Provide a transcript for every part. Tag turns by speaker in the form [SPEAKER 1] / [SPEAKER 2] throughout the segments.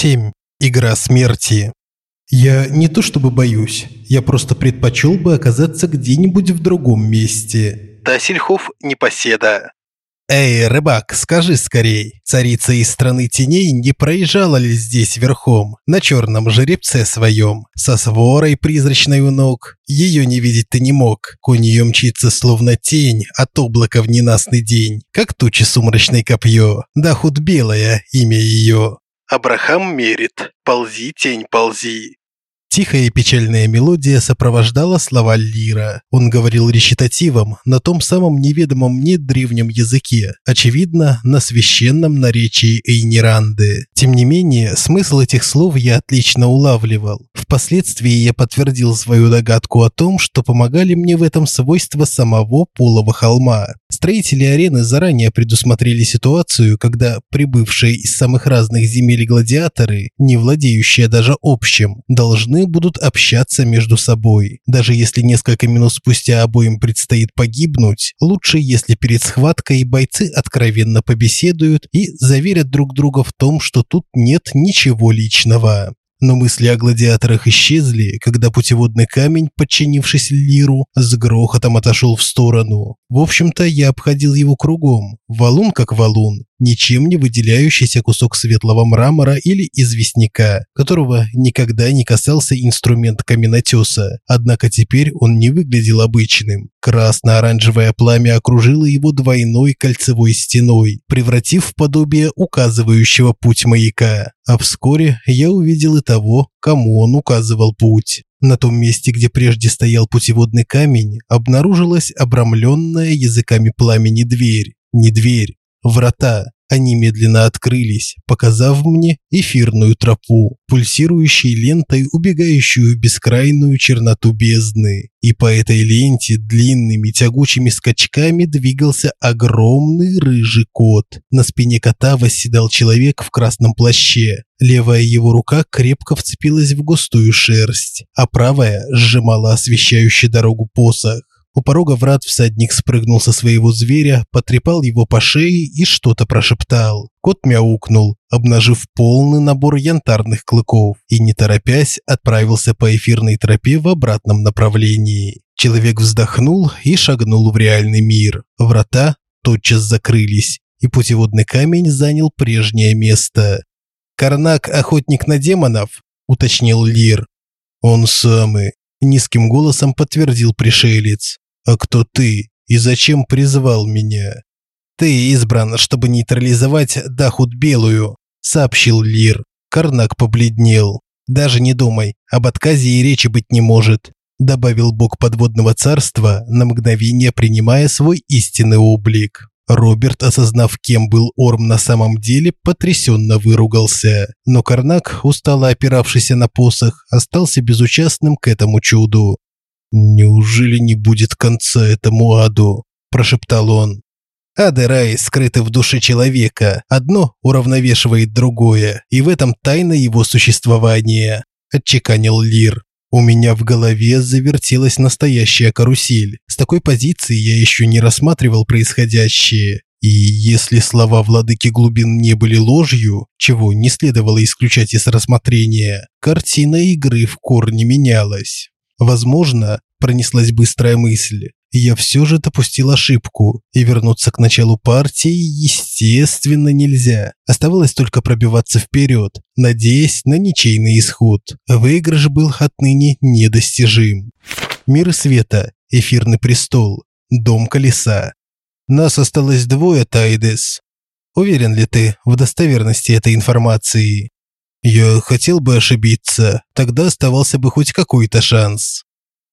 [SPEAKER 1] 7. Игра смерти. Я не то чтобы боюсь, я просто предпочел бы оказаться где-нибудь в другом месте.
[SPEAKER 2] Тасельхов непоседа.
[SPEAKER 1] Эй, рыбак, скажи скорей, царица из страны теней не проезжала ли здесь верхом, на черном жеребце своем, со сворой призрачной у ног? Ее не видеть ты не мог, конь ее мчится словно тень от облака в ненастный день, как тучи сумрачной копье, да худ белое имя ее.
[SPEAKER 2] Абрахам мерит. Ползи, тень, ползи.
[SPEAKER 1] Тихая и печальная мелодия сопровождала слова Лира. Он говорил речитативом на том самом неведомом мне древнем языке, очевидно, на священном наречии Эйниранды. Тем не менее, смысл этих слов я отлично улавливал. Впоследствии я подтвердил свою догадку о том, что помогали мне в этом свойства самого полого холма. Строители арены заранее предусмотрели ситуацию, когда прибывшие из самых разных земель гладиаторы, не владеющие даже общим, должны будут общаться между собой. Даже если несколько минут спустя обоим предстоит погибнуть, лучше, если перед схваткой бойцы откровенно побеседуют и заверят друг друга в том, что тут нет ничего личного. Но мысли о гладиаторах исчезли, когда путеводный камень, подчинившись Лиру, с грохотом отошел в сторону. В общем-то, я обходил его кругом. Валун как валун, ничем не выделяющийся кусок светлого мрамора или известняка, которого никогда не касался инструмент каменотеса. Однако теперь он не выглядел обычным. Красно-оранжевое пламя окружило его двойной кольцевой стеной, превратив в подобие указывающего путь маяка. А вскоре я увидел и того, кому он указывал путь. На том месте, где прежде стоял путеводный камень, обнаружилась обрамленная языками пламени дверь. Не дверь, врата. Они медленно открылись, показав мне эфирную тропу, пульсирующей лентой, убегающую в бескрайную черноту бездны. И по этой ленте длинными тягучими скачками двигался огромный рыжий кот. На спине кота восседал человек в красном плаще. Левая его рука крепко вцепилась в густую шерсть, а правая сжимала освещающий дорогу посох. У порога врат всадник спрыгнул со своего зверя, потрепал его по шее и что-то прошептал. Кот мяукнул, обнажив полный набор янтарных клыков, и не торопясь отправился по эфирной тропе в обратном направлении. Человек вздохнул и шагнул в реальный мир. Врата тотчас закрылись, и путеводный камень занял прежнее место. «Карнак – охотник на демонов?» – уточнил Лир. «Он самый», – низким голосом подтвердил пришелец. «А кто ты и зачем призвал меня?» «Ты избран, чтобы нейтрализовать Дахут Белую», – сообщил Лир. Карнак побледнел. «Даже не думай, об отказе и речи быть не может», – добавил бог подводного царства, на мгновение принимая свой истинный облик. Роберт, осознав, кем был Орм на самом деле, потрясенно выругался. Но Карнак, устало опиравшийся на посох, остался безучастным к этому чуду. «Неужели не будет конца этому аду?» – прошептал он. Ад и в душе человека. Одно уравновешивает другое, и в этом тайна его существования, отчеканил Лир. У меня в голове завертелась настоящая карусель. С такой позиции я еще не рассматривал происходящее. И если слова владыки глубин не были ложью, чего не следовало исключать из рассмотрения, картина игры в корне менялась. Возможно, пронеслась быстрая мысль. Я все же допустил ошибку, и вернуться к началу партии, естественно, нельзя. Оставалось только пробиваться вперед, надеясь на ничейный исход. Выигрыш был отныне недостижим. Мир света, эфирный престол, дом колеса. Нас осталось двое, Тайдес. Уверен ли ты в достоверности этой информации? Я хотел бы ошибиться, тогда оставался бы хоть какой-то шанс.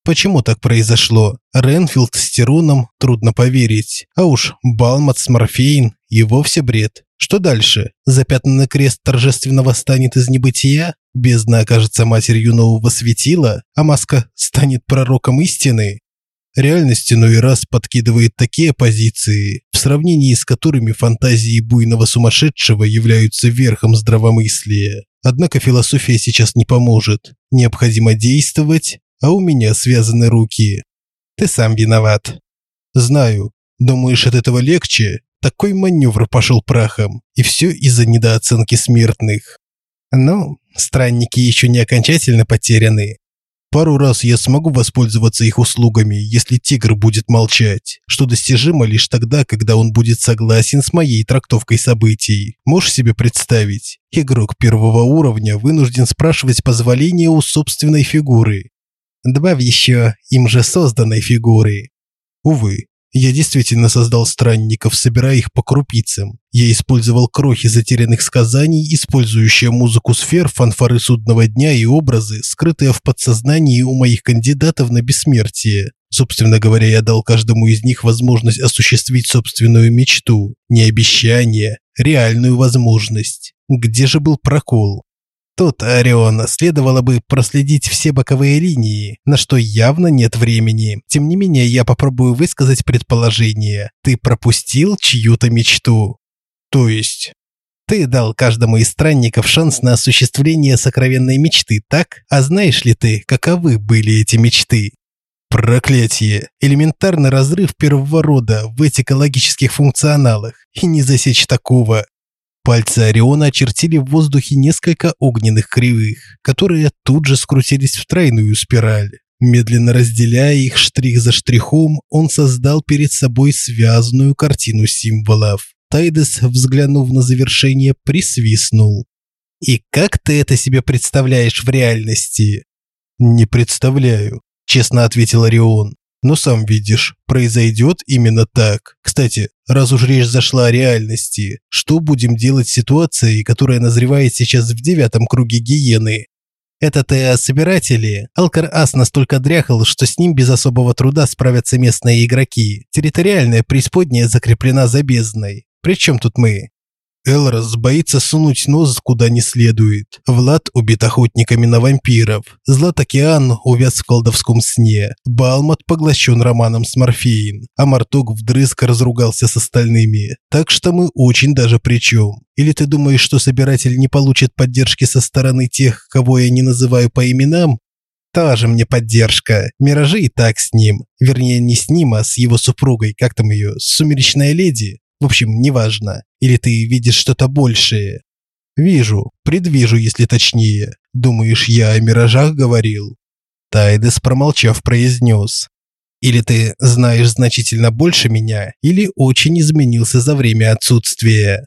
[SPEAKER 1] Почему так произошло? Ренфилд с Тируном трудно поверить. А уж Балмат с Морфеин и вовсе бред. Что дальше? Запятнанный крест торжественно восстанет из небытия? Бездна окажется матерью нового светила, а маска станет пророком истины? Реальность иной раз подкидывает такие позиции, в сравнении с которыми фантазии буйного сумасшедшего являются верхом здравомыслия. Однако философия сейчас не поможет. Необходимо действовать, а у меня связаны руки. Ты сам виноват. Знаю. Думаешь, от этого легче? Такой маневр пошел прахом, и все из-за недооценки смертных. Ну, странники еще не окончательно потеряны. Пару раз я смогу воспользоваться их услугами, если тигр будет молчать, что достижимо лишь тогда, когда он будет согласен с моей трактовкой событий. Можешь себе представить? Игрок первого уровня вынужден спрашивать позволения у собственной фигуры. Добавь еще им же созданной фигуры. Увы, я действительно создал странников, собирая их по крупицам. Я использовал крохи затерянных сказаний, использующие музыку сфер, фанфары судного дня и образы, скрытые в подсознании у моих кандидатов на бессмертие. Собственно говоря, я дал каждому из них возможность осуществить собственную мечту, не обещание, реальную возможность. Где же был прокол? Тут, Орион, следовало бы проследить все боковые линии, на что явно нет времени. Тем не менее, я попробую высказать предположение. Ты пропустил чью-то мечту. То есть... Ты дал каждому из странников шанс на осуществление сокровенной мечты, так? А знаешь ли ты, каковы были эти мечты? Проклятие! Элементарный разрыв первого рода в этих логических функционалах. И не засечь такого. Пальцы Ориона очертили в воздухе несколько огненных кривых, которые тут же скрутились в тройную спираль. Медленно разделяя их штрих за штрихом, он создал перед собой связанную картину символов. Тайдес, взглянув на завершение, присвистнул. «И как ты это себе представляешь в реальности?» «Не представляю», – честно ответил Орион. Но сам видишь, произойдет именно так. Кстати, раз уж речь зашла о реальности, что будем делать с ситуацией, которая назревает сейчас в девятом круге гиены? Это ты о собирателе? Алкар-Ас настолько дряхал, что с ним без особого труда справятся местные игроки. Территориальная преисподняя закреплена за бездной. Причем тут мы? Элрос боится сунуть нос куда не следует. Влад убит охотниками на вампиров. Златокеан увяз в колдовском сне. Балмат поглощен романом с Морфеин. А Мартук вдрызг разругался с остальными. Так что мы очень даже при чем. Или ты думаешь, что собиратель не получит поддержки со стороны тех, кого я не называю по именам? Тоже мне поддержка. Миражи и так с ним. Вернее, не с ним, а с его супругой. Как там ее? Сумеречная леди? В общем, неважно. Или ты видишь что-то большее? Вижу, предвижу, если точнее. Думаешь, я о миражах говорил? Тайдес, промолчав, произнес. Или ты знаешь значительно больше меня, или очень изменился за время отсутствия.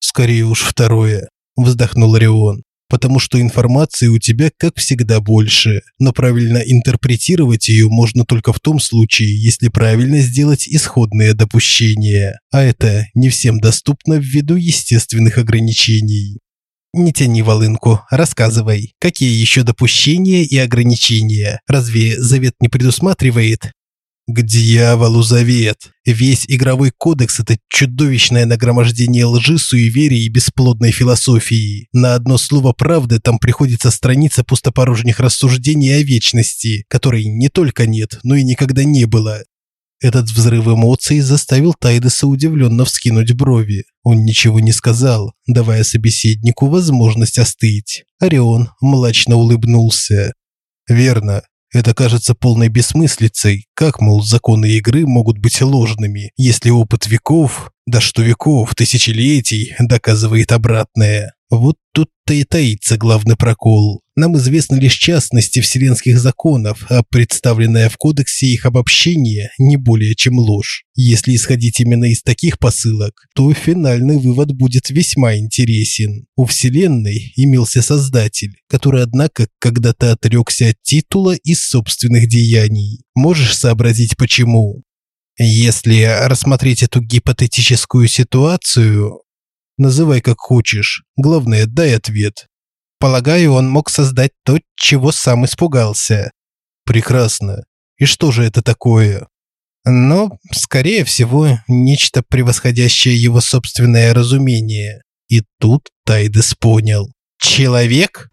[SPEAKER 1] Скорее уж второе, вздохнул Рион потому что информации у тебя, как всегда, больше, но правильно интерпретировать ее можно только в том случае, если правильно сделать исходные допущения, а это не всем доступно ввиду естественных ограничений. Не тяни волынку, рассказывай, какие еще допущения и ограничения? Разве завет не предусматривает? К дьяволу завет. Весь игровой кодекс – это чудовищное нагромождение лжи, суеверий и бесплодной философии. На одно слово правды там приходится страница пустопорожних рассуждений о вечности, которой не только нет, но и никогда не было. Этот взрыв эмоций заставил Тайдеса удивленно вскинуть брови. Он ничего не сказал, давая собеседнику возможность остыть. Орион мрачно улыбнулся. «Верно. Это кажется полной бессмыслицей. Как, мол, законы игры могут быть ложными, если опыт веков, да что веков, тысячелетий, доказывает обратное? Вот тут-то и таится главный прокол. Нам известны лишь частности вселенских законов, а представленное в кодексе их обобщение не более чем ложь. Если исходить именно из таких посылок, то финальный вывод будет весьма интересен. У вселенной имелся создатель, который однако когда-то отрекся от титула и собственных деяний. Можешь сообразить почему? Если рассмотреть эту гипотетическую ситуацию, Называй как хочешь. Главное, дай ответ. Полагаю, он мог создать то, чего сам испугался. Прекрасно. И что же это такое? Но, скорее всего, нечто превосходящее его собственное разумение. И тут Тайдес понял. Человек?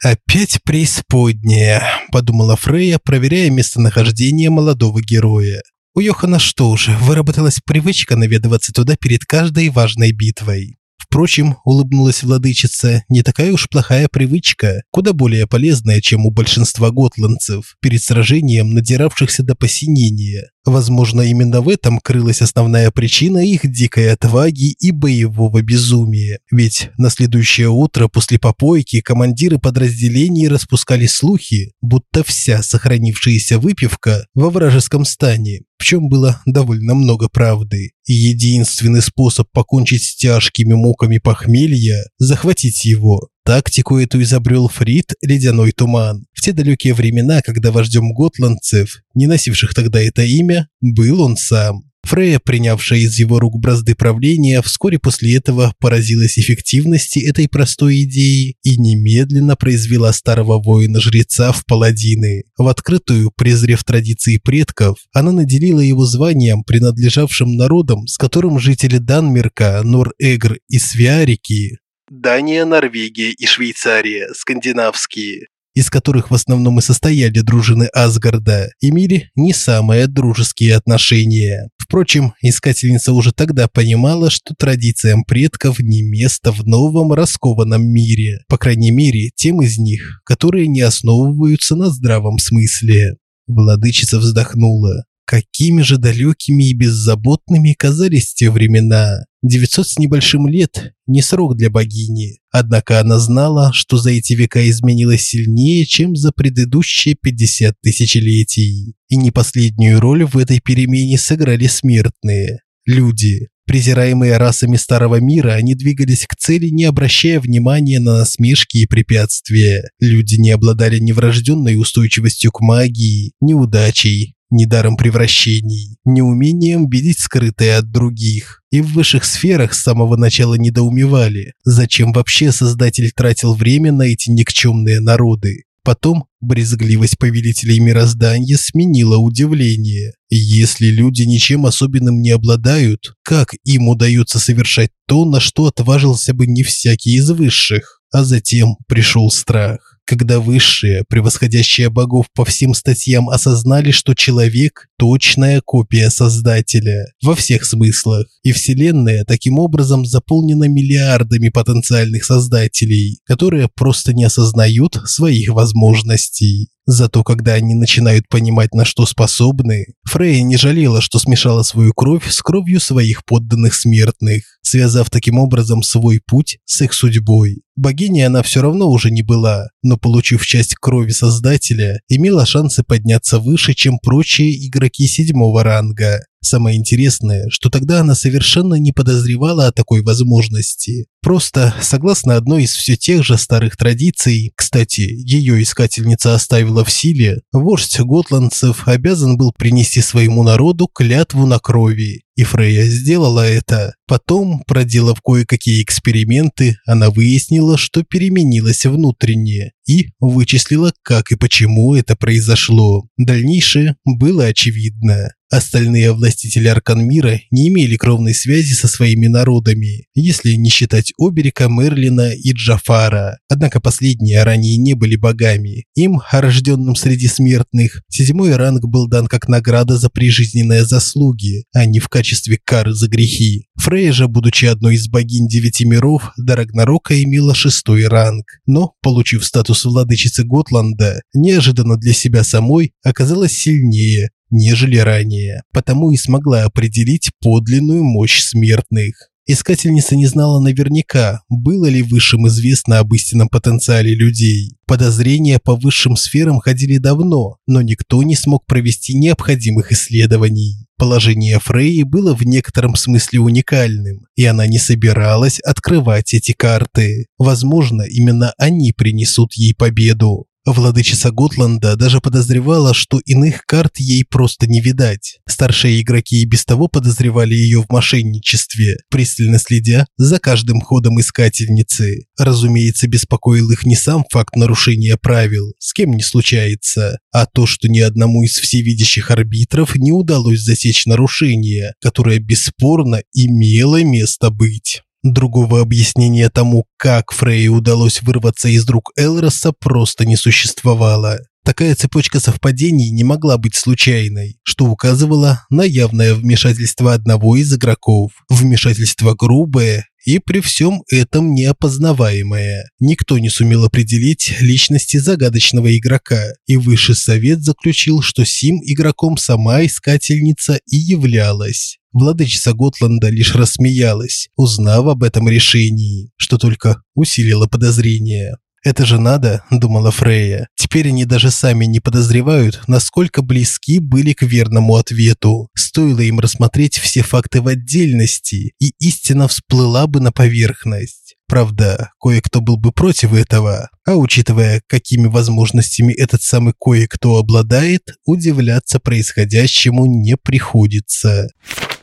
[SPEAKER 1] Опять преисподняя, подумала Фрейя, проверяя местонахождение молодого героя. У Йохана что же, выработалась привычка наведываться туда перед каждой важной битвой Впрочем, улыбнулась владычица, не такая уж плохая привычка, куда более полезная, чем у большинства готландцев, перед сражением надиравшихся до посинения. Возможно, именно в этом крылась основная причина их дикой отваги и боевого безумия. Ведь на следующее утро после попойки командиры подразделений распускали слухи, будто вся сохранившаяся выпивка во вражеском стане, в чем было довольно много правды. И единственный способ покончить с тяжкими муками похмелья – захватить его. Тактику эту изобрел Фрид Ледяной Туман. В те далекие времена, когда вождем готландцев, не носивших тогда это имя, был он сам. Фрея, принявшая из его рук бразды правления, вскоре после этого поразилась эффективности этой простой идеи и немедленно произвела старого воина-жреца в паладины. В открытую, презрев традиции предков, она наделила его званием, принадлежавшим народам, с которым жители Данмерка, Нор-Эгр и Свиарики
[SPEAKER 2] Дания, Норвегия и Швейцария, скандинавские,
[SPEAKER 1] из которых в основном и состояли дружины Асгарда, имели не самые дружеские отношения. Впрочем, искательница уже тогда понимала, что традициям предков не место в новом раскованном мире, по крайней мере, тем из них, которые не основываются на здравом смысле. Владычица вздохнула. Какими же далекими и беззаботными казались те времена. 900 с небольшим лет – не срок для богини. Однако она знала, что за эти века изменилось сильнее, чем за предыдущие 50 тысячелетий. И не последнюю роль в этой перемене сыграли смертные – люди. Презираемые расами старого мира, они двигались к цели, не обращая внимания на насмешки и препятствия. Люди не обладали ни врожденной устойчивостью к магии, ни удачей, ни даром превращений, ни умением видеть скрытое от других. И в высших сферах с самого начала недоумевали, зачем вообще Создатель тратил время на эти никчемные народы. Потом брезгливость повелителей мироздания сменила удивление. Если люди ничем особенным не обладают, как им удается совершать то, на что отважился бы не всякий из высших? А затем пришел страх когда высшие, превосходящие богов по всем статьям, осознали, что человек – точная копия Создателя во всех смыслах, и Вселенная таким образом заполнена миллиардами потенциальных создателей, которые просто не осознают своих возможностей. Зато когда они начинают понимать, на что способны, Фрейя не жалела, что смешала свою кровь с кровью своих подданных смертных, связав таким образом свой путь с их судьбой. Богиней она все равно уже не была, но получив часть крови Создателя, имела шансы подняться выше, чем прочие игроки седьмого ранга. Самое интересное, что тогда она совершенно не подозревала о такой возможности. Просто, согласно одной из все тех же старых традиций, кстати, ее искательница оставила в силе, вождь готландцев обязан был принести своему народу клятву на крови. И Фрейя сделала это. Потом, проделав кое-какие эксперименты, она выяснила, что переменилась внутренне и вычислила, как и почему это произошло. Дальнейшее было очевидно. Остальные властители Арканмира не имели кровной связи со своими народами, если не считать Оберика, Мерлина и Джафара. Однако последние ранее не были богами. Им, рожденным среди смертных, седьмой ранг был дан как награда за прижизненные заслуги, а не в качестве кары за грехи. Фрейя же, будучи одной из богинь девяти миров, до Рагнарока имела шестой ранг, но, получив статус владычицы Готланда, неожиданно для себя самой оказалась сильнее, нежели ранее, потому и смогла определить подлинную мощь смертных. Искательница не знала наверняка, было ли высшим известно об истинном потенциале людей. Подозрения по высшим сферам ходили давно, но никто не смог провести необходимых исследований. Положение Фрейи было в некотором смысле уникальным, и она не собиралась открывать эти карты. Возможно, именно они принесут ей победу. Владычица Готланда даже подозревала, что иных карт ей просто не видать. Старшие игроки и без того подозревали ее в мошенничестве, пристально следя за каждым ходом искательницы. Разумеется, беспокоил их не сам факт нарушения правил, с кем не случается, а то, что ни одному из всевидящих арбитров не удалось засечь нарушение, которое бесспорно имело место быть. Другого объяснения тому, как Фрей удалось вырваться из рук Элроса, просто не существовало. Такая цепочка совпадений не могла быть случайной, что указывало на явное вмешательство одного из игроков. Вмешательство грубое и при всем этом неопознаваемое. Никто не сумел определить личности загадочного игрока, и высший совет заключил, что сим игроком сама искательница и являлась. Владычица Готланда лишь рассмеялась, узнав об этом решении, что только усилило подозрения. Это же надо, думала Фрейя. Теперь они даже сами не подозревают, насколько близки были к верному ответу. Стоило им рассмотреть все факты в отдельности, и истина всплыла бы на поверхность. Правда, кое-кто был бы против этого, а учитывая, какими возможностями этот самый кое-кто обладает, удивляться происходящему не приходится.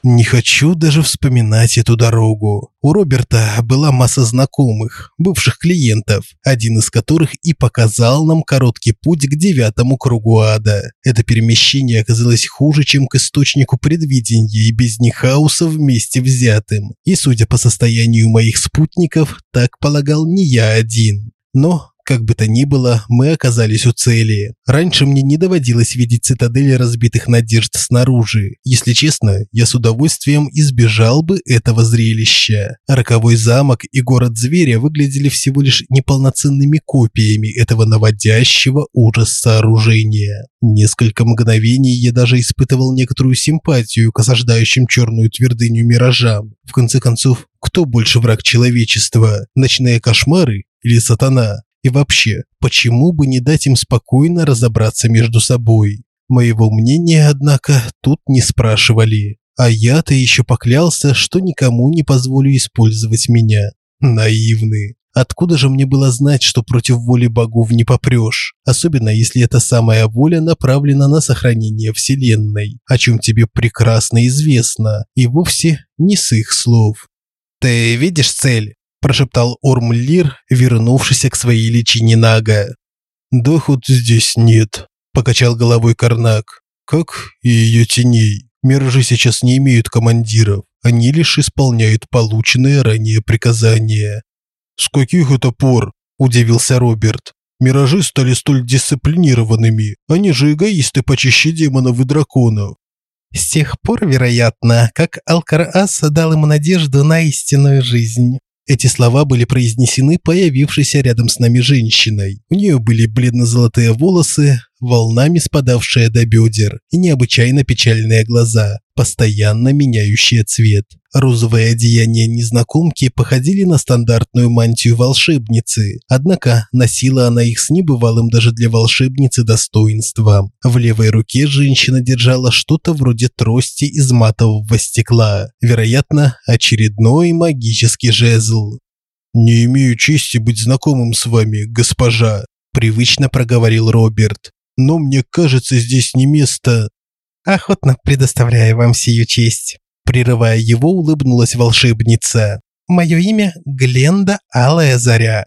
[SPEAKER 1] Не хочу даже вспоминать эту дорогу. У Роберта была масса знакомых, бывших клиентов, один из которых и показал нам короткий путь к девятому кругу ада. Это перемещение оказалось хуже, чем к источнику предвидения и без Нихауса вместе взятым. И судя по состоянию моих спутников, так полагал не я один. Но как бы то ни было, мы оказались у цели. Раньше мне не доводилось видеть цитадели разбитых надежд снаружи. Если честно, я с удовольствием избежал бы этого зрелища. Роковой замок и город зверя выглядели всего лишь неполноценными копиями этого наводящего ужас сооружения. Несколько мгновений я даже испытывал некоторую симпатию к осаждающим черную твердыню миражам. В конце концов, кто больше враг человечества? Ночные кошмары или сатана? И вообще, почему бы не дать им спокойно разобраться между собой? Моего мнения, однако, тут не спрашивали. А я-то еще поклялся, что никому не позволю использовать меня. Наивный. Откуда же мне было знать, что против воли богов не попрешь? Особенно, если эта самая воля направлена на сохранение Вселенной, о чем тебе прекрасно известно, и вовсе не с их слов. «Ты видишь цель?» Прошептал Ормлир, вернувшийся к своей личине Нага. «Да хоть здесь нет», – покачал головой Карнак. «Как и ее теней. Миражи сейчас не имеют командиров. Они лишь исполняют полученные ранее приказания». «С каких это пор?» – удивился Роберт. «Миражи стали столь дисциплинированными. Они же эгоисты почище демонов и драконов».
[SPEAKER 3] С тех пор, вероятно, как Алкарас дал ему надежду на истинную жизнь.
[SPEAKER 1] Эти слова были произнесены появившейся рядом с нами женщиной. У нее были бледно-золотые волосы, волнами спадавшие до бедер, и необычайно печальные глаза, постоянно меняющие цвет. Розовые одеяния незнакомки походили на стандартную мантию волшебницы, однако носила она их с небывалым даже для волшебницы достоинством. В левой руке женщина держала что-то вроде трости из матового стекла, вероятно, очередной магический жезл.
[SPEAKER 2] «Не имею чести быть знакомым с вами, госпожа», – привычно проговорил Роберт но мне кажется, здесь не место.
[SPEAKER 3] Охотно предоставляю вам сию честь.
[SPEAKER 1] Прерывая его, улыбнулась волшебница.
[SPEAKER 3] Мое имя Гленда Алая Заря.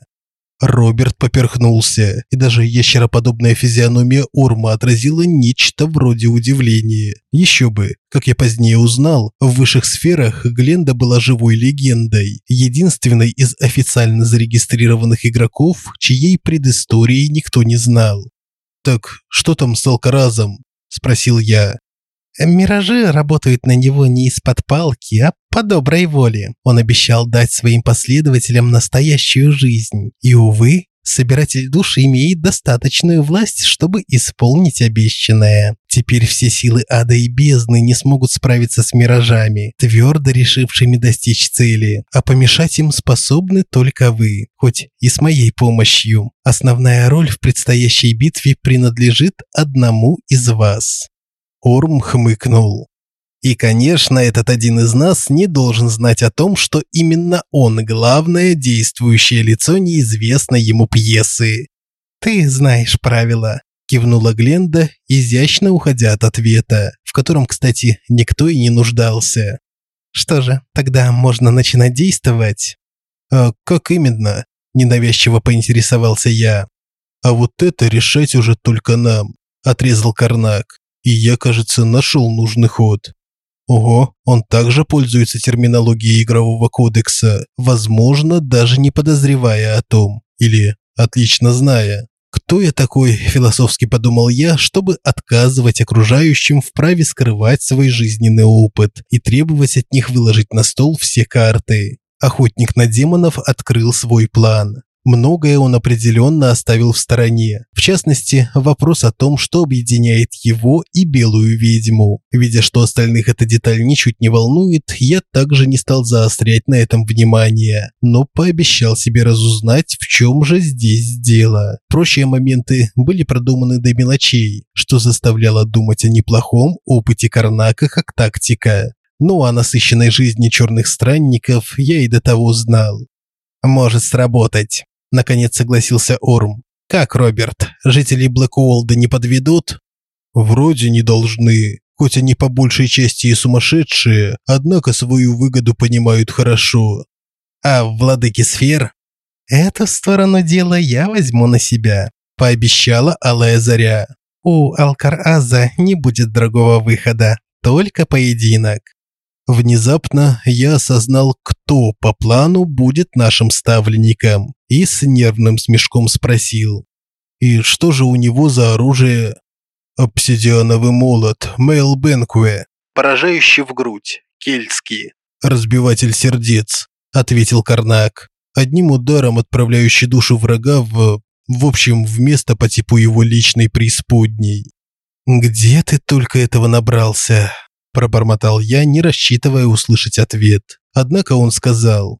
[SPEAKER 1] Роберт поперхнулся, и даже ящероподобная физиономия Орма отразила нечто вроде удивления. Еще бы, как я позднее узнал, в высших сферах Гленда была живой легендой, единственной из официально зарегистрированных игроков, чьей предыстории никто не знал. «Так что там с Алкаразом?» – спросил я.
[SPEAKER 3] Миражи работают на него не из-под палки, а по доброй воле. Он обещал дать своим последователям настоящую жизнь. И, увы, Собиратель душ имеет достаточную власть, чтобы исполнить обещанное. Теперь все силы ада и бездны не смогут справиться с миражами, твердо решившими достичь цели, а помешать им способны только вы, хоть и с моей помощью. Основная роль в предстоящей битве принадлежит одному из вас.
[SPEAKER 1] Орм хмыкнул. И, конечно, этот один из нас не должен знать о том, что именно он главное действующее лицо неизвестной ему пьесы.
[SPEAKER 3] Ты знаешь правила, кивнула Гленда, изящно уходя от ответа, в котором, кстати, никто и не нуждался. Что же, тогда можно начинать действовать.
[SPEAKER 1] А как именно? ненавязчиво поинтересовался я. А вот это решать уже только нам, отрезал Карнак. И я, кажется, нашел нужный ход. Ого, он также пользуется терминологией игрового кодекса, возможно, даже не подозревая о том, или отлично зная. Кто я такой, философски подумал я, чтобы отказывать окружающим в праве скрывать свой жизненный опыт и требовать от них выложить на стол все карты. охотник на демонов открыл свой план. Многое он определенно оставил в стороне. В частности, вопрос о том, что объединяет его и белую ведьму. Видя, что остальных эта деталь ничуть не волнует, я также не стал заострять на этом внимание, но пообещал себе разузнать, в чем же здесь дело. Прочие моменты были продуманы до мелочей, что заставляло думать о неплохом опыте Карнака как тактика. Ну а насыщенной жизни черных странников я и до того знал. Может сработать. Наконец согласился Орм. Как, Роберт, жители Блэкуолда не подведут?
[SPEAKER 2] Вроде не должны. Хоть они по большей части и сумасшедшие, однако свою выгоду понимают хорошо.
[SPEAKER 1] А владыки сфер? Эту сторону дела я возьму на себя, пообещала Алая Заря. У Алкараза не будет другого выхода, только поединок. Внезапно я осознал, кто по плану будет нашим ставленником, и с нервным смешком спросил: "И что же у него за оружие?"
[SPEAKER 2] "Обсидиановый молот, Мейл Бенкве,
[SPEAKER 1] поражающий в грудь, кельтский,
[SPEAKER 2] разбиватель сердец", ответил Карнак, одним ударом отправляющий душу врага в в общем, в место по типу его личной преисподней.
[SPEAKER 1] Где ты только этого набрался? пробормотал я, не рассчитывая услышать ответ. Однако он сказал: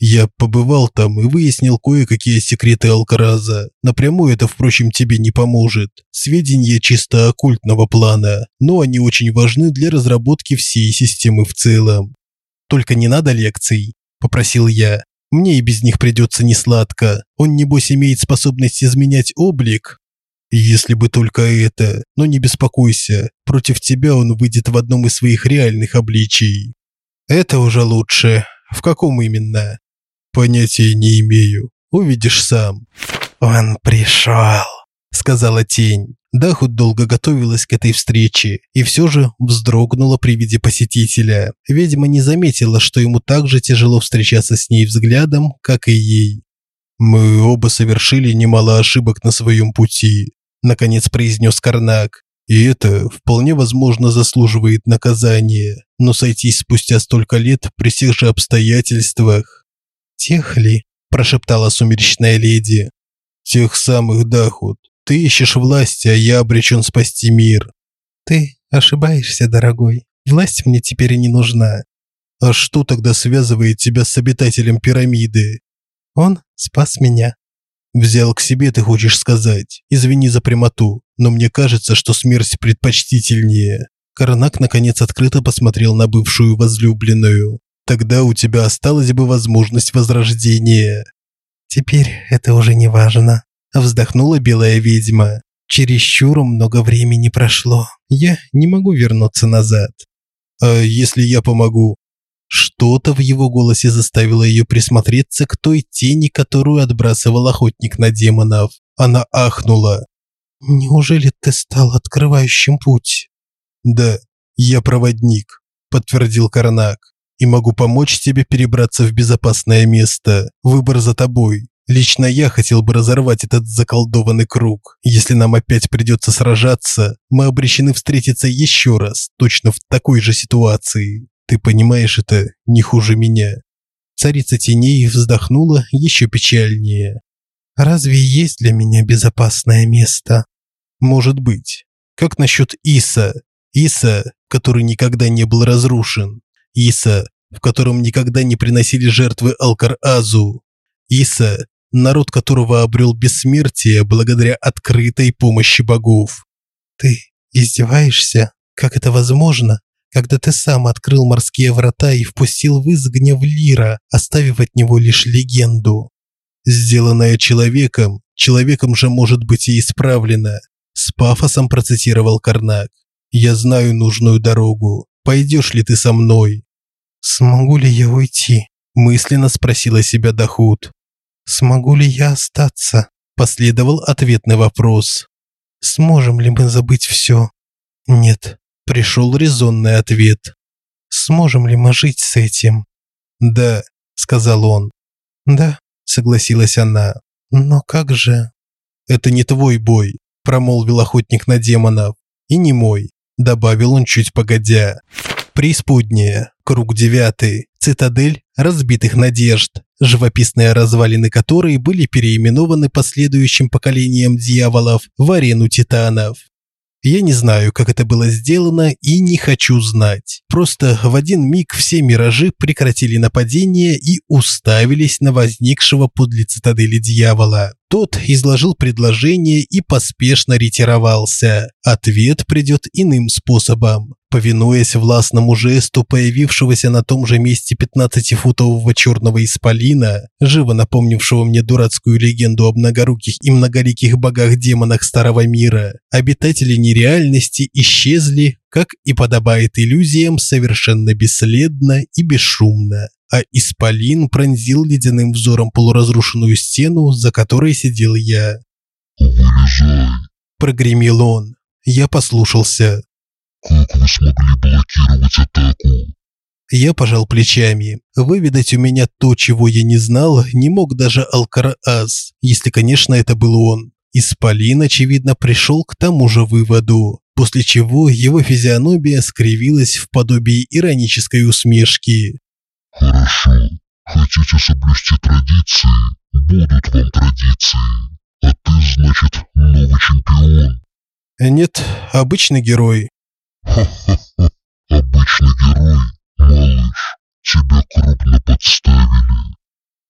[SPEAKER 2] "Я побывал там и выяснил кое-какие секреты Алкараза. Напрямую это, впрочем, тебе не поможет. Сведения чисто оккультного плана, но они очень важны для разработки всей системы в целом.
[SPEAKER 1] Только не надо лекций", попросил я. Мне и без них придется несладко. Он небось имеет способность изменять облик,
[SPEAKER 2] если бы только это, но не беспокойся, против тебя он выйдет в одном из своих реальных обличий.
[SPEAKER 1] Это уже лучше. В каком именно?
[SPEAKER 2] Понятия не имею. Увидишь сам.
[SPEAKER 1] Он пришел, сказала тень. Дахут долго готовилась к этой встрече и все же вздрогнула при виде посетителя. Ведьма не заметила, что ему так же тяжело встречаться с ней взглядом, как и ей.
[SPEAKER 2] Мы оба совершили немало ошибок на своем пути, наконец произнес Карнак. И это вполне возможно заслуживает наказания, но сойтись спустя столько лет при всех же обстоятельствах.
[SPEAKER 1] Тех ли? прошептала сумеречная леди.
[SPEAKER 2] Тех самых, Дахут. Ты ищешь власти, а я обречен спасти мир.
[SPEAKER 1] Ты ошибаешься, дорогой. Власть мне теперь и не нужна.
[SPEAKER 2] А что тогда связывает тебя с обитателем пирамиды?
[SPEAKER 1] Он спас меня.
[SPEAKER 2] Взял к себе, ты хочешь сказать. Извини за прямоту, но мне кажется, что смерть предпочтительнее.
[SPEAKER 1] Карнак наконец открыто посмотрел на бывшую возлюбленную.
[SPEAKER 2] Тогда у тебя осталась бы возможность возрождения.
[SPEAKER 1] Теперь это уже не важно, вздохнула белая ведьма. Чересчур много времени прошло. Я не могу вернуться назад.
[SPEAKER 2] А если я помогу?
[SPEAKER 1] Что-то в его голосе заставило ее присмотреться к той тени, которую отбрасывал охотник на демонов. Она ахнула. «Неужели ты стал открывающим путь?»
[SPEAKER 2] «Да, я проводник», – подтвердил Карнак. «И могу помочь тебе перебраться в безопасное место. Выбор за тобой. Лично я хотел бы разорвать этот заколдованный круг. Если нам опять придется сражаться, мы обречены встретиться еще раз, точно в такой же ситуации. Ты понимаешь это не хуже меня.
[SPEAKER 1] Царица теней вздохнула еще печальнее. Разве есть для меня безопасное место?
[SPEAKER 2] Может быть. Как насчет Иса? Иса, который никогда не был разрушен. Иса, в котором никогда не приносили жертвы Алкар-Азу. Иса, народ которого обрел бессмертие благодаря открытой помощи богов.
[SPEAKER 1] Ты издеваешься? Как это возможно? когда ты сам открыл морские врата и впустил в изгнев Лира, оставив от него лишь легенду.
[SPEAKER 2] Сделанное человеком, человеком же может быть и исправлено. С пафосом процитировал Карнак. Я знаю нужную дорогу. Пойдешь ли ты со мной?
[SPEAKER 1] Смогу ли я уйти?
[SPEAKER 2] мысленно спросила себя Дахут.
[SPEAKER 1] Смогу ли я остаться?
[SPEAKER 2] Последовал ответный вопрос.
[SPEAKER 1] Сможем ли мы забыть все? Нет,
[SPEAKER 2] пришел резонный ответ.
[SPEAKER 1] Сможем ли мы жить с этим?
[SPEAKER 2] Да, сказал он.
[SPEAKER 1] Да, согласилась она. Но как же?
[SPEAKER 2] Это не твой бой, промолвил охотник на демонов. И не мой, добавил он чуть погодя. Преисподняя, круг девятый.
[SPEAKER 1] цитадель разбитых надежд, живописные развалины которой были переименованы последующим поколением дьяволов в арену титанов. Я не знаю, как это было сделано и не хочу знать. Просто в один миг все миражи прекратили нападение и уставились на возникшего подле цитадели дьявола. Тот изложил предложение и поспешно ретировался. Ответ придет иным способом. Повинуясь властному жесту появившегося на том же месте 15-футового черного исполина, живо напомнившего мне дурацкую легенду о многоруких и многоликих богах-демонах Старого Мира, обитатели нереальности исчезли, как и подобает иллюзиям, совершенно бесследно и бесшумно а Исполин пронзил ледяным взором полуразрушенную стену, за которой сидел я.
[SPEAKER 4] «Вылезай!»
[SPEAKER 1] – прогремел он. Я послушался.
[SPEAKER 4] «Как вы смогли блокировать атаку?»
[SPEAKER 1] Я пожал плечами. Выведать у меня то, чего я не знал, не мог даже Алкараас, если, конечно, это был он. Исполин, очевидно, пришел к тому же выводу, после чего его физиономия скривилась в подобии иронической усмешки.
[SPEAKER 4] Хорошо. Хотите соблюсти традиции? Будут вам традиции. А ты, значит, новый чемпион.
[SPEAKER 1] Нет, обычный герой.
[SPEAKER 4] Ха-ха-ха. Обычный герой, малыш. Тебя крупно подставили.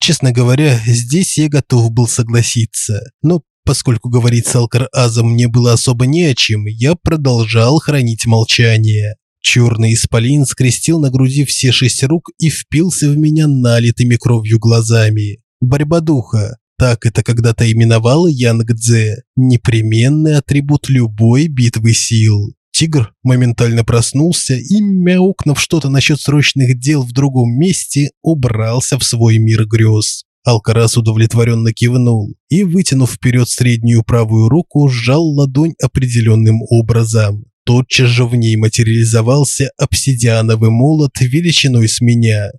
[SPEAKER 1] Честно говоря, здесь я готов был согласиться. Но поскольку говорить с Алкар-Азом мне было особо не о чем, я продолжал хранить молчание. Черный исполин скрестил на груди все шесть рук и впился в меня налитыми кровью глазами. Борьба духа. Так это когда-то именовал Янг Цзэ. Непременный атрибут любой битвы сил. Тигр моментально проснулся и, мяукнув что-то насчет срочных дел в другом месте, убрался в свой мир грез. Алкарас удовлетворенно кивнул и, вытянув вперед среднюю правую руку, сжал ладонь определенным образом. Тотчас же в ней материализовался обсидиановый молот величиной с меня.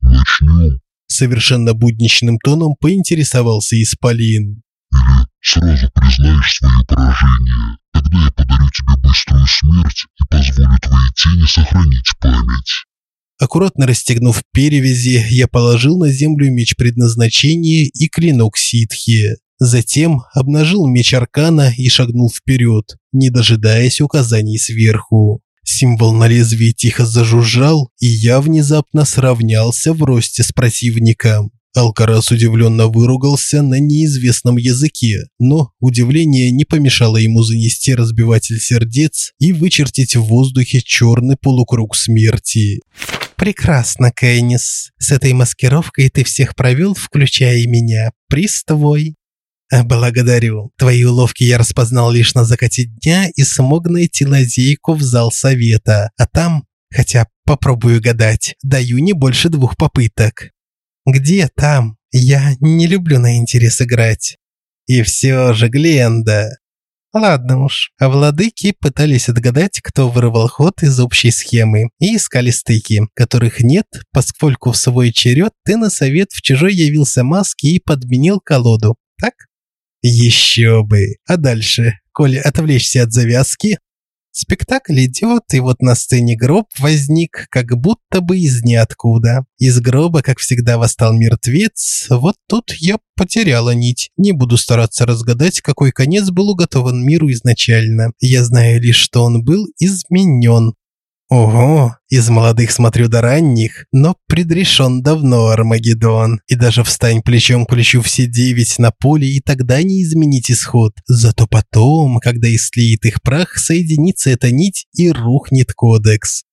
[SPEAKER 4] Начнем.
[SPEAKER 1] Совершенно будничным тоном поинтересовался Исполин.
[SPEAKER 4] Или сразу признаешь свое поражение. Тогда я подарю тебе быструю смерть и позволю твоей тени сохранить память.
[SPEAKER 1] Аккуратно расстегнув перевязи, я положил на землю меч предназначения и клинок ситхи. Затем обнажил меч аркана и шагнул вперед, не дожидаясь указаний сверху. Символ на лезвии тихо зажужжал, и я внезапно сравнялся в росте с противником. Алкарас удивленно выругался на неизвестном языке, но удивление не помешало ему занести разбиватель сердец и вычертить в воздухе черный полукруг смерти. «Прекрасно, Кайнис. С этой маскировкой ты всех провел, включая и меня. Приствой». «Благодарю. Твои уловки я распознал лишь на закате дня и смог найти лазейку в зал совета. А там, хотя попробую гадать, даю не больше двух попыток». «Где там? Я не люблю на интерес играть». «И все же, Гленда». Ладно уж, а владыки пытались отгадать, кто вырвал ход из общей схемы, и искали стыки, которых нет, поскольку в свой черед ты на совет в чужой явился маски и подменил колоду, так? Еще бы. А дальше, коли отвлечься от завязки, спектакль идет, и вот на сцене гроб возник, как будто бы из ниоткуда. Из гроба, как всегда, восстал мертвец. Вот тут я потеряла нить. Не буду стараться разгадать, какой конец был уготован миру изначально. Я знаю лишь, что он был изменен. Ого, из молодых смотрю до ранних, но предрешен давно Армагеддон. И даже встань плечом к плечу все девять на поле, и тогда не изменить исход. Зато потом, когда истлеет их прах, соединится эта нить и рухнет кодекс.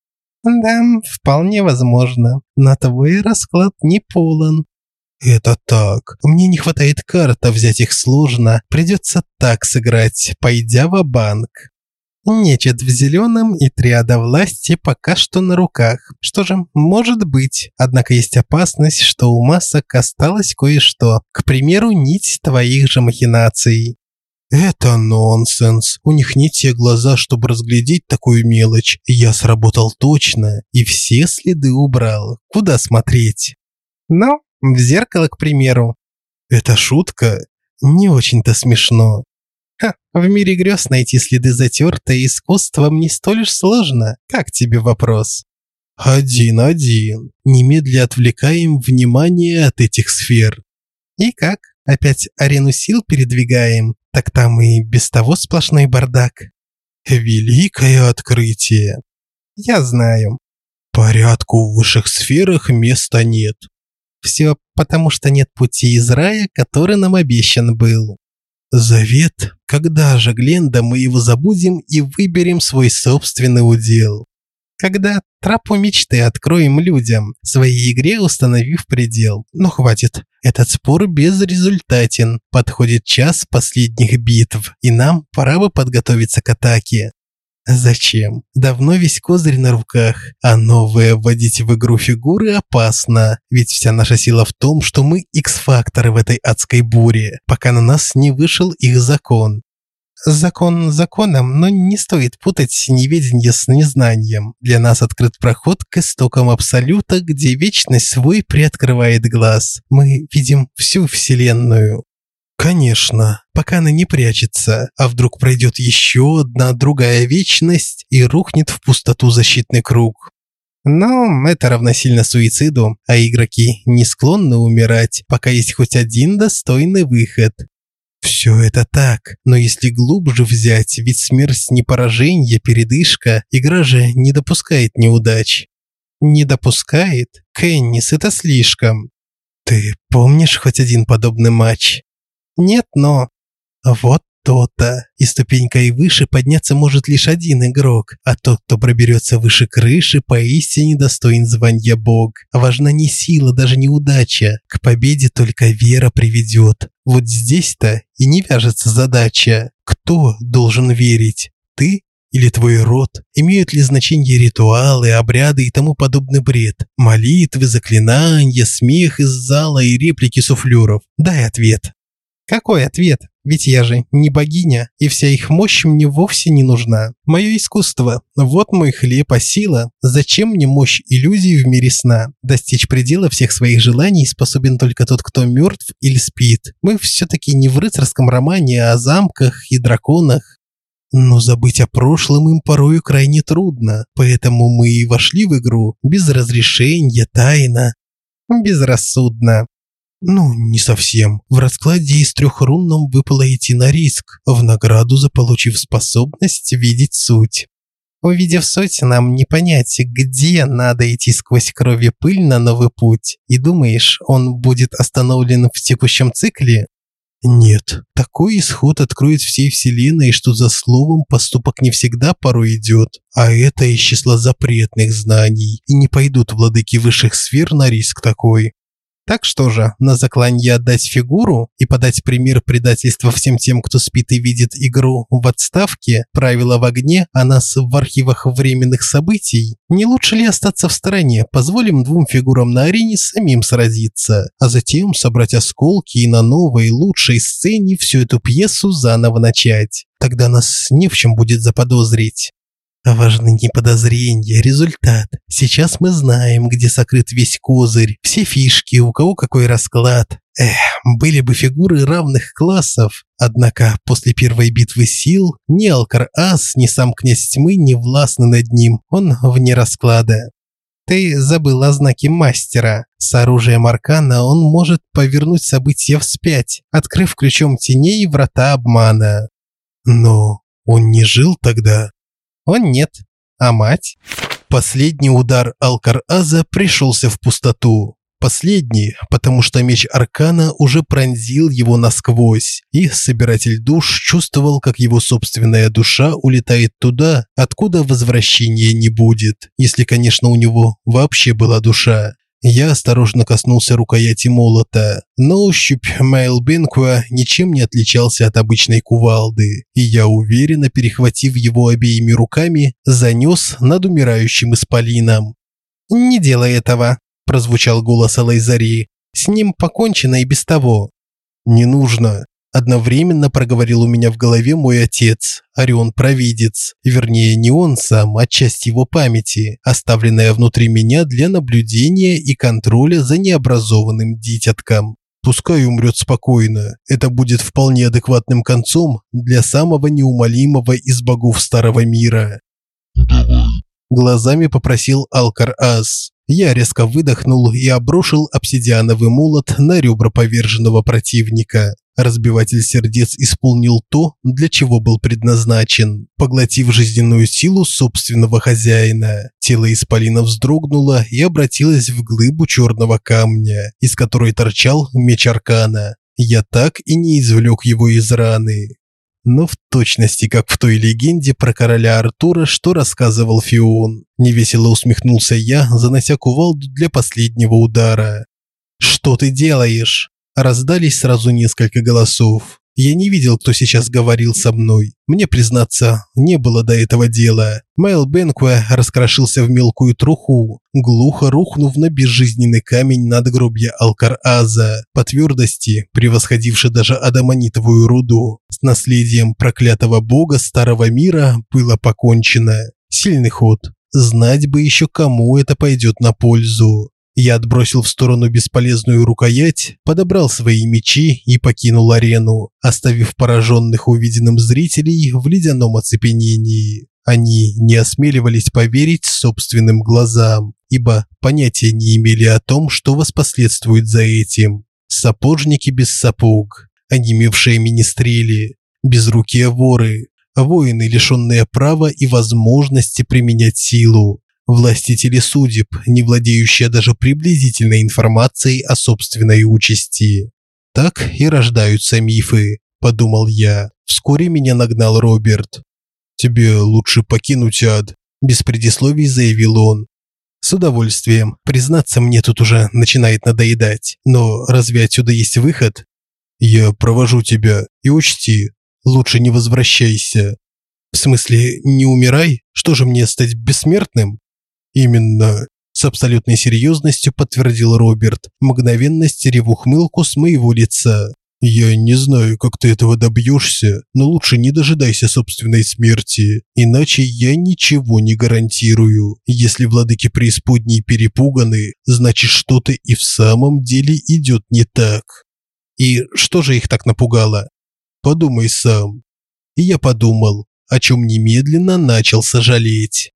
[SPEAKER 1] Да, вполне возможно. На твой расклад не полон. Это так. Мне не хватает карт, а взять их сложно. Придется так сыграть, пойдя в банк Нечет в зеленом и триада власти пока что на руках. Что же, может быть. Однако есть опасность, что у масок осталось кое-что. К примеру, нить твоих же махинаций. Это нонсенс. У них не те глаза, чтобы разглядеть такую мелочь. Я сработал точно и все следы убрал. Куда смотреть? Ну, в зеркало, к примеру. Это шутка? Не очень-то смешно. Ха, в мире грез найти следы затертое искусством не столь уж сложно. Как тебе вопрос? Один-один. Немедля отвлекаем внимание от этих сфер.
[SPEAKER 3] И как? Опять арену сил передвигаем? Так там и без того сплошной бардак.
[SPEAKER 1] Великое открытие.
[SPEAKER 3] Я знаю.
[SPEAKER 1] Порядку в высших сферах места нет.
[SPEAKER 3] Все потому, что нет пути из рая, который нам обещан был.
[SPEAKER 1] Завет, когда же, Гленда, мы его забудем и выберем свой собственный удел?
[SPEAKER 3] Когда тропу мечты откроем людям, своей игре установив предел. Но хватит, этот спор безрезультатен. Подходит час последних битв, и нам пора бы подготовиться к атаке. Зачем? Давно весь козырь на руках, а новые вводить в игру фигуры опасно, ведь вся наша сила в том, что мы X-факторы в этой адской буре, пока на нас не вышел их закон. Закон законом, но не стоит путать неведение с незнанием. Для нас открыт проход к истокам Абсолюта, где вечность свой приоткрывает глаз. Мы видим всю Вселенную.
[SPEAKER 1] Конечно, пока она не прячется, а вдруг пройдет еще одна другая вечность и рухнет в пустоту защитный круг.
[SPEAKER 3] Но это равносильно суициду, а игроки не склонны умирать, пока есть хоть один достойный выход.
[SPEAKER 1] Все это так, но если глубже взять, ведь смерть не поражение, передышка, игра же не допускает неудач.
[SPEAKER 3] Не допускает? Кеннис, это слишком.
[SPEAKER 1] Ты помнишь хоть один подобный матч?
[SPEAKER 3] Нет, но...
[SPEAKER 1] Вот то-то. И ступенькой выше подняться может лишь один игрок, а тот, кто проберется выше крыши, поистине достоин звания бог. Важна не сила, даже не удача. К победе только вера приведет. Вот здесь-то и не вяжется задача. Кто должен верить? Ты или твой род? Имеют ли значение ритуалы, обряды и тому подобный бред? Молитвы, заклинания, смех из зала и реплики суфлеров? Дай ответ.
[SPEAKER 3] Какой ответ? Ведь я же не богиня, и вся их мощь мне вовсе не нужна. Мое искусство – вот мой хлеб, а сила – зачем мне мощь иллюзий в мире сна? Достичь предела всех своих желаний способен только тот, кто мертв или спит. Мы все-таки не в рыцарском романе, а о замках и драконах.
[SPEAKER 1] Но забыть о прошлом им порою крайне трудно, поэтому мы и вошли в игру без разрешения, тайно.
[SPEAKER 3] Безрассудно.
[SPEAKER 1] Ну, не совсем. В раскладе из трех рун нам выпало идти на риск, в награду заполучив способность видеть суть.
[SPEAKER 3] Увидев суть, нам не понять, где надо идти сквозь кровь и пыль на новый путь. И думаешь, он будет остановлен в текущем цикле?
[SPEAKER 1] Нет, такой исход откроет всей вселенной, что за словом поступок не всегда порой идет, а это из числа запретных знаний, и не пойдут владыки высших сфер на риск такой.
[SPEAKER 3] Так что же, на закланье отдать фигуру и подать пример предательства всем тем, кто спит и видит игру в отставке, правила в огне, а нас в архивах временных событий? Не лучше ли остаться в стороне, позволим двум фигурам на арене самим сразиться, а затем собрать осколки и на новой, лучшей сцене всю эту пьесу заново начать? Тогда нас не в чем будет заподозрить.
[SPEAKER 1] Важны не подозрения, результат. Сейчас мы знаем, где сокрыт весь козырь, все фишки, у кого какой расклад. Эх, были бы фигуры равных классов. Однако после первой битвы сил ни Алкар-Ас, ни сам князь тьмы не властны над ним. Он вне расклада.
[SPEAKER 3] Ты забыл о знаке мастера. С оружием Аркана он может повернуть события вспять, открыв ключом теней врата обмана.
[SPEAKER 1] Но он не жил тогда.
[SPEAKER 3] Он нет. А мать?
[SPEAKER 1] Последний удар Алкар-Аза пришелся в пустоту. Последний, потому что меч Аркана уже пронзил его насквозь, и собиратель душ чувствовал, как его собственная душа улетает туда, откуда возвращения не будет, если, конечно, у него вообще была душа. Я осторожно коснулся рукояти молота. На ощупь Мэйл Бенкуа ничем не отличался от обычной кувалды, и я уверенно, перехватив его обеими руками, занес над умирающим исполином.
[SPEAKER 3] «Не делай этого», – прозвучал голос Алайзари. «С ним покончено и без того».
[SPEAKER 1] «Не нужно. Одновременно проговорил у меня в голове мой отец, Орион-провидец, вернее не он сам, а часть его памяти, оставленная внутри меня для наблюдения и контроля за необразованным дитятком. Пускай умрет спокойно, это будет вполне адекватным концом для самого неумолимого из богов Старого Мира. Глазами попросил Алкар-Ас. Я резко выдохнул и обрушил обсидиановый молот на ребра поверженного противника. Разбиватель сердец исполнил то, для чего был предназначен, поглотив жизненную силу собственного хозяина. Тело исполина вздрогнуло и обратилось в глыбу черного камня, из которой торчал меч аркана. Я так и не извлек его из раны. Но в точности, как в той легенде про короля Артура, что рассказывал Фион. Невесело усмехнулся я, занося кувалду для последнего удара. «Что ты делаешь?» Раздались сразу несколько голосов. Я не видел, кто сейчас говорил со мной. Мне, признаться, не было до этого дела. Майл Бенкуэ раскрошился в мелкую труху, глухо рухнув на безжизненный камень надгробья Алкар-Аза, по твердости превосходивший даже адамонитовую руду. С наследием проклятого бога старого мира было покончено. Сильный ход. Знать бы еще кому это пойдет на пользу. Я отбросил в сторону бесполезную рукоять, подобрал свои мечи и покинул арену, оставив пораженных увиденным зрителей в ледяном оцепенении. Они не осмеливались поверить собственным глазам, ибо понятия не имели о том, что воспоследствует за этим. Сапожники без сапог, онемевшие министрели, безрукие воры, воины, лишенные права и возможности применять силу, властители судеб, не владеющие даже приблизительной информацией о собственной участи. Так и рождаются мифы, подумал я. Вскоре меня нагнал Роберт. Тебе лучше покинуть ад, без предисловий заявил он. С удовольствием. Признаться, мне тут уже начинает надоедать. Но разве отсюда есть выход? Я провожу тебя и учти, лучше не возвращайся. В смысле, не умирай? Что же мне стать бессмертным? Именно, с абсолютной серьезностью подтвердил Роберт, мгновенно стерев ухмылку с моего лица. Я не знаю, как ты этого добьешься, но лучше не дожидайся собственной смерти, иначе я ничего не гарантирую. Если владыки преисподней перепуганы, значит что-то и в самом деле идет не так. И что же их так напугало? Подумай сам. И я подумал, о чем немедленно начал сожалеть.